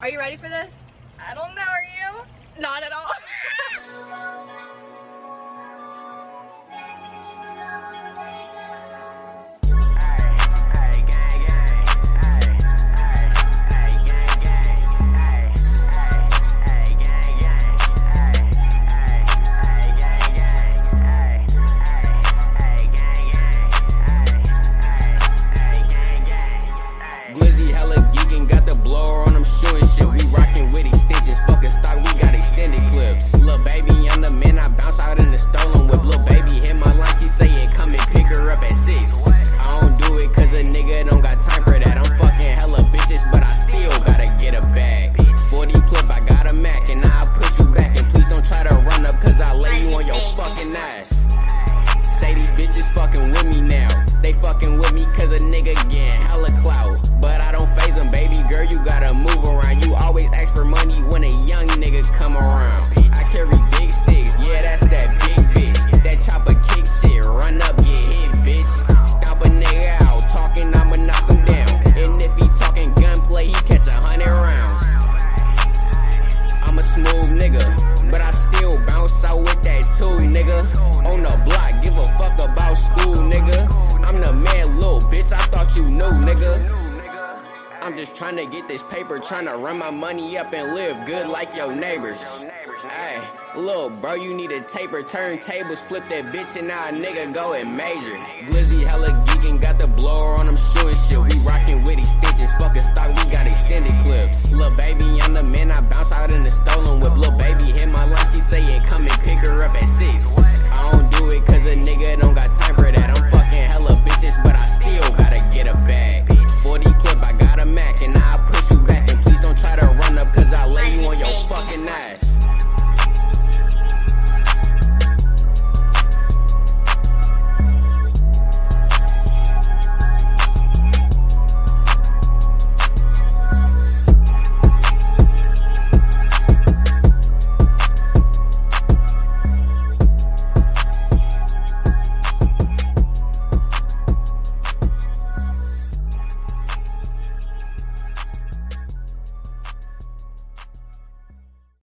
Are you ready for this? I don't know, are you? Not at all. baby, I'm the man, I bounce out in the stolen whip. Lil' baby hit my line, she say it, come and pick her up at six. I don't do it cause a nigga don't got time for that. I'm fucking hella bitches, but I still gotta get a bag. 40 clip, I got a Mac, and I'll push you back. And please don't try to run up cause I lay you on your fucking ass. Say these bitches fucking with me now. They fucking with me cause a nigga getting hella clout. Nigga, but I still bounce out with that too, nigga. On the block, give a fuck about school, nigga. I'm the man, little bitch. I thought you knew, nigga. I'm just trying to get this paper, trying to run my money up and live good like your neighbors. Hey, little bro, you need a taper, turntables, flip that bitch, and now a nigga go and major. Glizzy hella geeking, got the blower on them shooting shit. We rockin' with extensions, fucking stock, we got extended clips. Lil' baby, I'm the man, I bounce out in the stolen whip. Lil' Saying, come and pick her up at 6. I don't do it cause a nigga don't got time for that. I'm